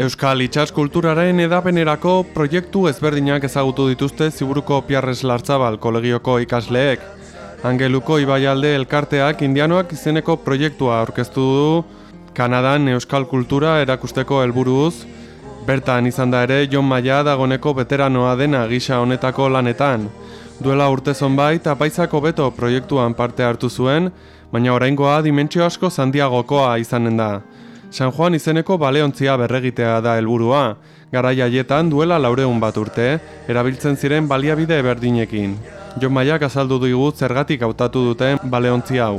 Euskal Itxas kulturaren edapenerako proiektu ezberdinak ezagutu dituzte ziburuko Piarres Lartzabal kolegioko ikasleek. Angeluko Ibaialde elkarteak indianoak izeneko proiektua aurkeztu du Kanadan Euskal kultura erakusteko helburuz. Bertan izan da ere Jon Maia dagoneko veteranoa dena gisa honetako lanetan. Duela urte zonbait apaizako beto proiektuan parte hartu zuen, baina oraingoa dimentsio asko zandiagokoa izanen da. San Juan izeneko baleontzia berregitea da helburua. Garai haietan duela laureun bat urte, erabiltzen ziren baliabide berdinekin. Jon Maiak azaldu dugu zergatik hautatu duten baleontzi hau.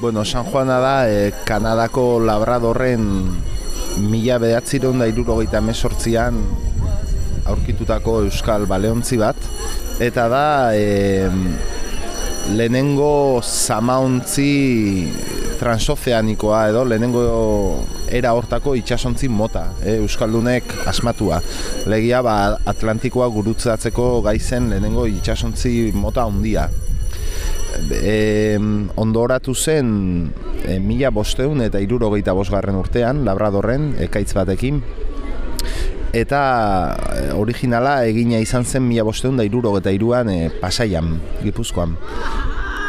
Bueno, San Juana da eh, Kanadako labradorren mila behatziron da irurogeita mesortzian aurkitutako euskal baleontzi bat. Eta da eh, lehenengo zamauntzi transozeanikoa edo lehenengo era hortako itsasontzi mota, e, euskaldunek asmatua. Legia ba Atlantikoa gurutzatzeko gaizen lehenengo itsasontzi mota handia. E, ondoratu zen e, mila bosteun eta irurogeita bosgarren urtean, Labradorren, ekaitz batekin, eta e, originala egina izan zen mila bosteun da irurogeita iruan e, pasaian, gipuzkoan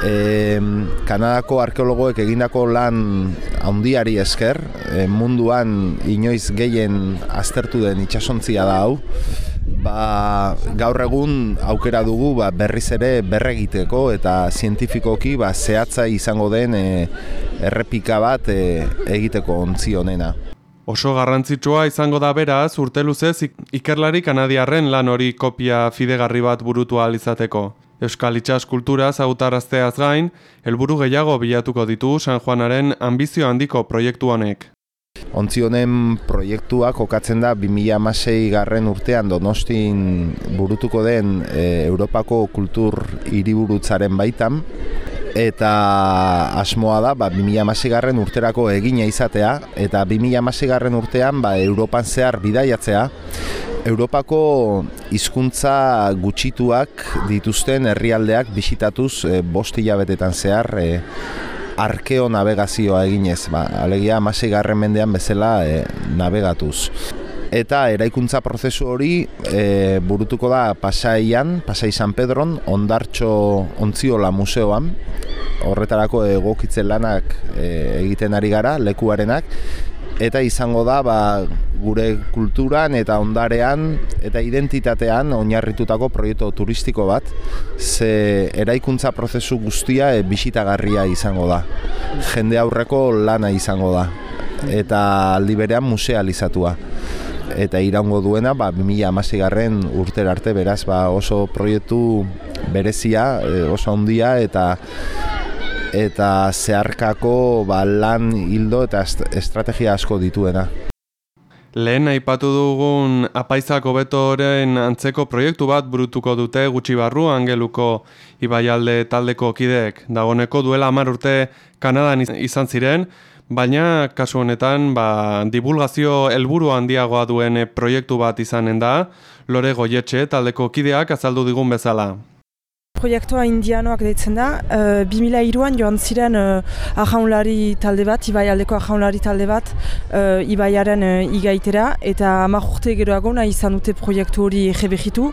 e, Kanadako arkeologoek egindako lan handiari esker, e, munduan inoiz gehien aztertu den itsasontzia da hau, ba, gaur egun aukera dugu ba, berriz ere berregiteko eta zientifikoki ba, zehatza izango den e, errepika bat e, egiteko ontzi honena. Oso garrantzitsua izango da beraz, urte luzez ikerlari kanadiarren lan hori kopia fidegarri bat burutu izateko. Euskal Itxas kultura zautarazteaz gain, helburu gehiago bilatuko ditu San Juanaren ambizio handiko proiektu honek. Ontzi honen proiektua kokatzen da 2006 garren urtean donostin burutuko den e, Europako kultur hiriburutzaren baitan, eta asmoa da ba, 2006 garren urterako egina izatea, eta 2006 garren urtean ba, Europan zehar bidaiatzea, Europako hizkuntza gutxituak dituzten herrialdeak bisitatuz e, bost hilabetetan zehar e, arkeo navegazioa eginez, ba, alegia amasei garren mendean bezala e, navegatuz. Eta eraikuntza prozesu hori e, burutuko da Pasaian, Pasai San Pedron, Ondartxo Ontziola Museoan, horretarako egokitzen lanak e, egiten ari gara, lekuarenak, eta izango da ba, gure kulturan eta ondarean eta identitatean oinarritutako proiektu turistiko bat. Ze eraikuntza prozesu guztia e, bisitagarria izango da. Jende aurreko lana izango da. Eta aldi berean musealizatua eta iraungo duena ba, 2000 garren urter arte beraz ba, oso proiektu berezia, e, oso handia eta eta zeharkako ba, lan hildo eta estrategia asko dituena. Lehen aipatu dugun apaizako betoren antzeko proiektu bat burutuko dute gutxi barru angeluko ibaialde taldeko kideek. Dagoneko duela amar urte Kanadan izan ziren, baina kasu honetan ba, divulgazio helburu handiagoa duen proiektu bat izanen da, lore goietxe taldeko kideak azaldu digun bezala proiektua indianoak deitzen da. Uh, 2002an joan ziren uh, ahaunlari talde bat, ibai aldeko ahaunlari talde bat, uh, ibaiaren uh, igaitera, eta amak urte geroago nahi izan dute proiektu hori egebehitu.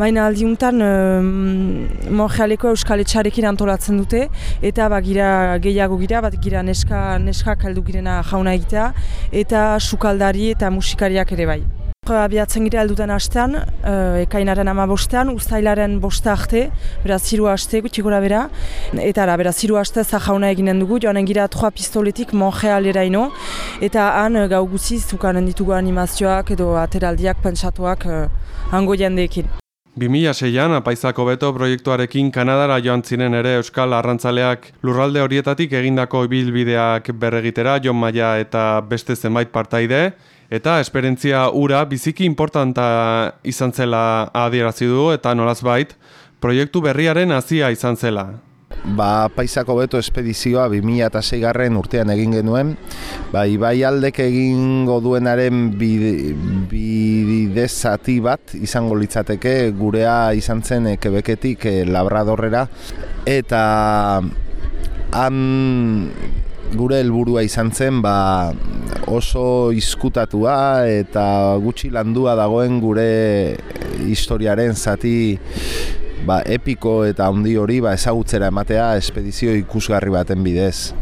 Baina aldiuntan uh, Montrealeko euskal etxarekin antolatzen dute, eta ba, gira gehiago gira, bat gira neska, neska kaldu girena jauna egitea, eta sukaldari eta musikariak ere bai. Abiatzen gira alduten hastean, uh, ekainaren ama bostean, ustailaren boste arte, beraz ziru haste gutxi bera. Eta ara, beraz ziru haste zahauna eginen dugu, joanen gira troa pistoletik Montrealera ino. Eta han uh, gau guziz, zukanen ditugu animazioak edo ateraldiak pentsatuak uh, hango jendeekin. 2006an apaizako beto proiektuarekin Kanadara joan ziren ere Euskal Arrantzaleak lurralde horietatik egindako ibilbideak berregitera, Jon Maia eta beste zenbait partaide, Eta esperientzia ura biziki importanta izan zela adierazi du eta nolaz bait, proiektu berriaren hasia izan zela. Ba, paisako beto espedizioa 2006 garren urtean egin genuen, ba, ibai aldek egingo duenaren bidezati bat izango litzateke gurea izan zen kebeketik e, labradorrera, eta han gure helburua izan zen ba, oso izkutatua eta gutxi landua dagoen gure historiaren zati ba, epiko eta handi hori ba, ezagutzera ematea espedizio ikusgarri baten bidez.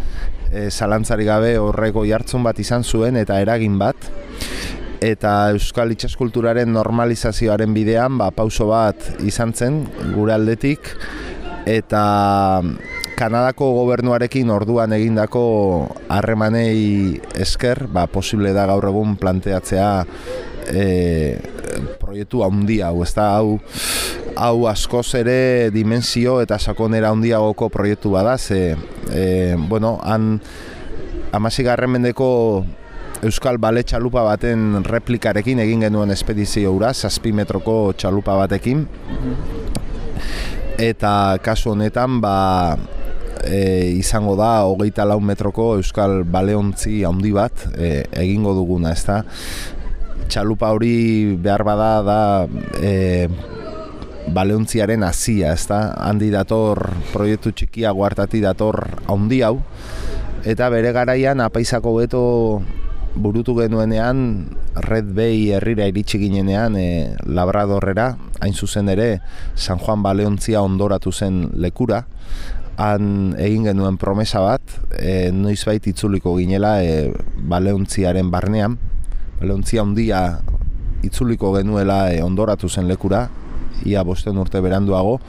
E, zalantzari gabe horreko jartzun bat izan zuen eta eragin bat eta euskal itxaskulturaren normalizazioaren bidean ba, pauso bat izan zen gure aldetik eta Kanadako gobernuarekin orduan egindako harremanei esker, ba, posible da gaur egun planteatzea e, proiektu handi hau, ezta hau hau askoz ere dimensio eta sakonera handiagoko proiektu bada, ze e, bueno, han amasigarren mendeko Euskal Bale txalupa baten replikarekin egin genuen espedizio ura, zazpi metroko txalupa batekin. Eta kasu honetan, ba, e, izango da hogeita lau metroko euskal baleontzi handi bat e, egingo duguna, ez da? Txalupa hori behar bada da e, baleontziaren hasia, ez da? Handi dator proiektu txikia guartati dator handi hau, eta bere garaian apaizako beto burutu genuenean Red Bay herrira iritsi ginenean e, Labradorrera, hain zuzen ere San Juan Baleontzia ondoratu zen lekura, han egin genuen promesa bat, e, noizbait itzuliko ginela e, baleuntziaren barnean, baleontzia handia itzuliko genuela e, ondoratu zen lekura, ia bosten urte beranduago,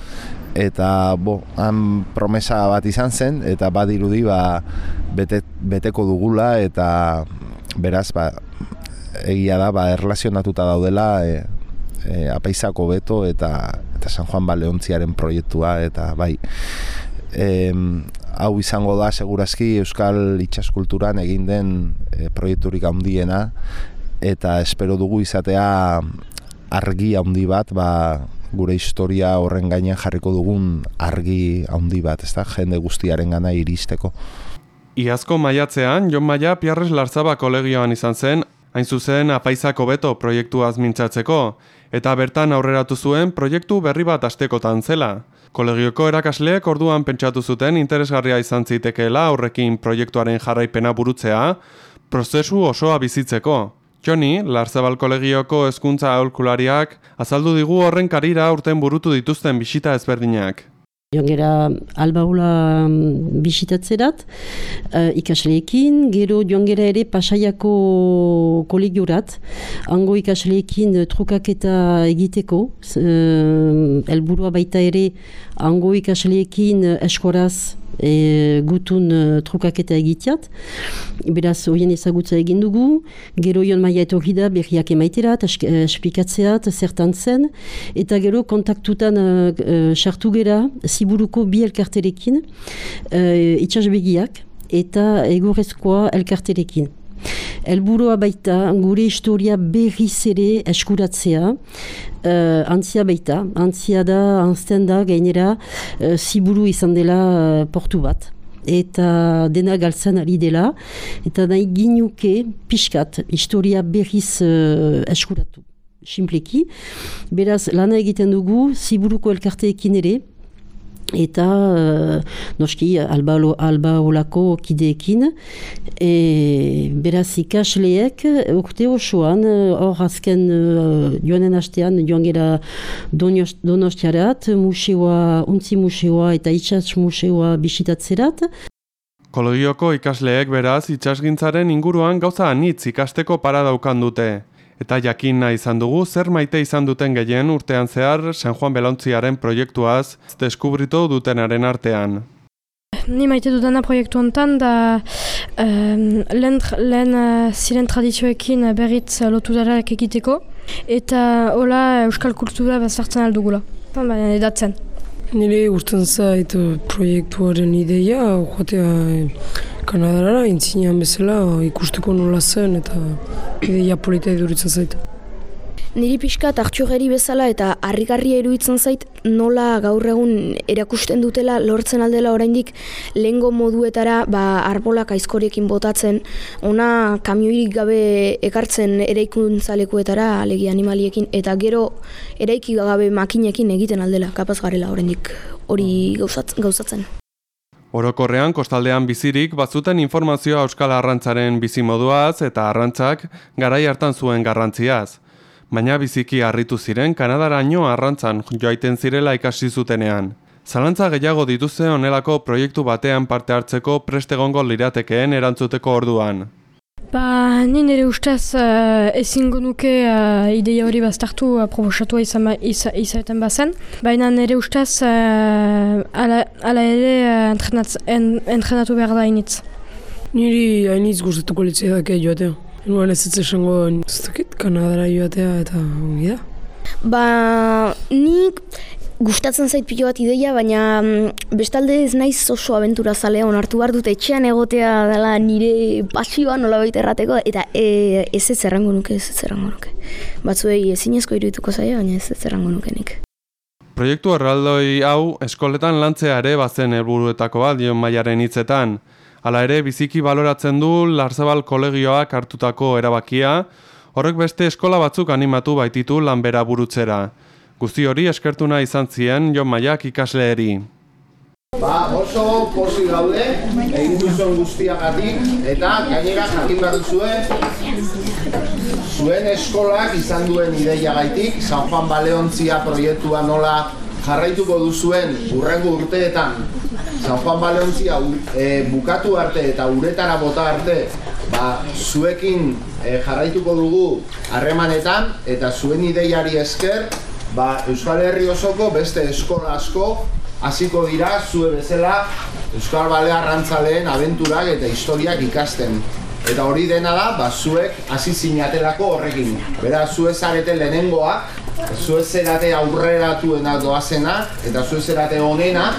eta bo, han promesa bat izan zen, eta badirudi ba, bete, beteko dugula, eta beraz, ba, egia da, ba, erlazionatuta daudela, e, e, apaizako beto eta, eta San Juan Baleontziaren proiektua, eta bai, e, hau izango da segurazki Euskal Itxaskulturan egin den e, proiekturik handiena eta espero dugu izatea argi handi bat ba, gure historia horren gainean jarriko dugun argi handi bat, ezta jende guztiaren gana iristeko. Iazko maiatzean, Jon Maia Piarres Larzaba kolegioan izan zen, hain zuzen apaizako beto proiektuaz mintzatzeko, eta bertan aurreratu zuen proiektu berri bat astekotan zela. Kolegioko erakasleek orduan pentsatu zuten interesgarria izan zitekeela aurrekin proiektuaren jarraipena burutzea, prozesu osoa bizitzeko. Joni, Larzabal kolegioko hezkuntza aholkulariak, azaldu digu horren karira urten burutu dituzten bisita ezberdinak. Joan gera albaula mm, bisitatzerat, uh, ikasleekin, gero joan gera ere pasaiako kolegiorat, hango ikasleekin trukaketa egiteko, uh, elburua baita ere hango ikasleekin eskoraz e, gutun uh, trukaketa egiteat. Beraz, horien ezagutza egin dugu, gero joan maia etorri da berriak emaiterat, esplikatzeat, zertan zen, eta gero kontaktutan sartu uh, gera, ziburuko bi elkarterekin, uh, itxasbegiak, eta egurrezkoa elkarterekin. Elburua baita gure historia berriz ere eskuratzea, uh, antzia baita, antzia da, anzten da, gainera, uh, ziburu izan dela uh, portu bat. Eta dena galtzen ari dela, eta nahi ginuke pixkat, historia berriz uh, eskuratu, simpleki. Beraz, lana egiten dugu, ziburuko elkarteekin ere, eta uh, noski alba, alba olako kideekin e, beraz ikasleek urte osoan hor azken uh, joanen hastean joan gera donostiarat museoa, untzi museoa eta itxas museoa bisitatzerat Kologioko ikasleek beraz itxasgintzaren inguruan gauza anitz ikasteko para daukan dute eta jakin nahi izan dugu zer maite izan duten gehien urtean zehar San Juan Belontziaren proiektuaz deskubritu dutenaren artean. Ni maite dudana proiektu honetan da um, lehen, uh, ziren tradizioekin berriz lotu darak egiteko eta hola euskal kultura bazartzen aldugula. Baina edatzen. Nire urten zait proiektuaren ideia, joatea Kanadara, intzinean bezala, ikusteko nola zen eta ideia polita iduritzen zait. Niri pixka tartxogeri bezala eta harrigarria iruditzen zait nola gaur egun erakusten dutela lortzen aldela oraindik lehengo moduetara ba, arbolak aizkoriekin botatzen ona kamioirik gabe ekartzen eraikuntzalekuetara alegi animaliekin eta gero eraiki gabe makinekin egiten aldela kapaz garela oraindik hori gauzatzen. Orokorrean kostaldean bizirik bazuten informazioa Euskal Arrantzaren bizimoduaz eta arrantzak garai hartan zuen garrantziaz. Baina biziki harritu ziren Kanadaraino arrantzan joaiten zirela ikasi zutenean. Zalantza gehiago dituzte onelako proiektu batean parte hartzeko prestegongo liratekeen erantzuteko orduan. Ba, ni nire ustez uh, ezingo nuke uh, ideia hori baztertu uh, proposatua izaten bazen. Baina nire ustez uh, ala, ala ere uh, entrenatu behar da initz. Niri hainitz guztetuko litzea dake joatea. Nuan ez ez esango ez dakit Kanadara joatea eta ongi da. Ba, nik gustatzen zait pilo bat ideia, baina mm, bestalde ez naiz oso abentura zalea onartu behar dut etxean egotea dela nire pasioa nola baita errateko, eta e, ez ez errango nuke, ez ez errango nuke. Batzuei ezinezko irutuko zaia, baina ez ez errango nuke nik. Proiektu erraldoi hau eskoletan lantzea ere bazen helburuetako bat dion mailaren hitzetan. Hala ere biziki baloratzen du Larzabal kolegioak hartutako erabakia, horrek beste eskola batzuk animatu baititu lanbera burutzera. Guzti hori eskertuna izan zien Jon Maiak ikasleeri. Ba, oso posi gaude, egin duzuen guztiagatik, eta gainera jakin behar duzue, zuen eskolak izan duen ideia gaitik, San Juan Baleontzia proiektua nola jarraituko duzuen urrengo urteetan, San Juan Baleontzia e, bukatu arte eta uretara bota arte, ba, zuekin e, jarraituko dugu harremanetan, eta zuen ideiari esker, ba, Euskal Herri osoko beste eskola asko hasiko dira zue bezala Euskal Balea Arrantzaleen abenturak eta historiak ikasten. Eta hori dena da, ba, zuek hasi zinatelako horrekin. Bera, zue zarete lehenengoak, zue zerate aurreratuena doazena, eta zue zerate onena,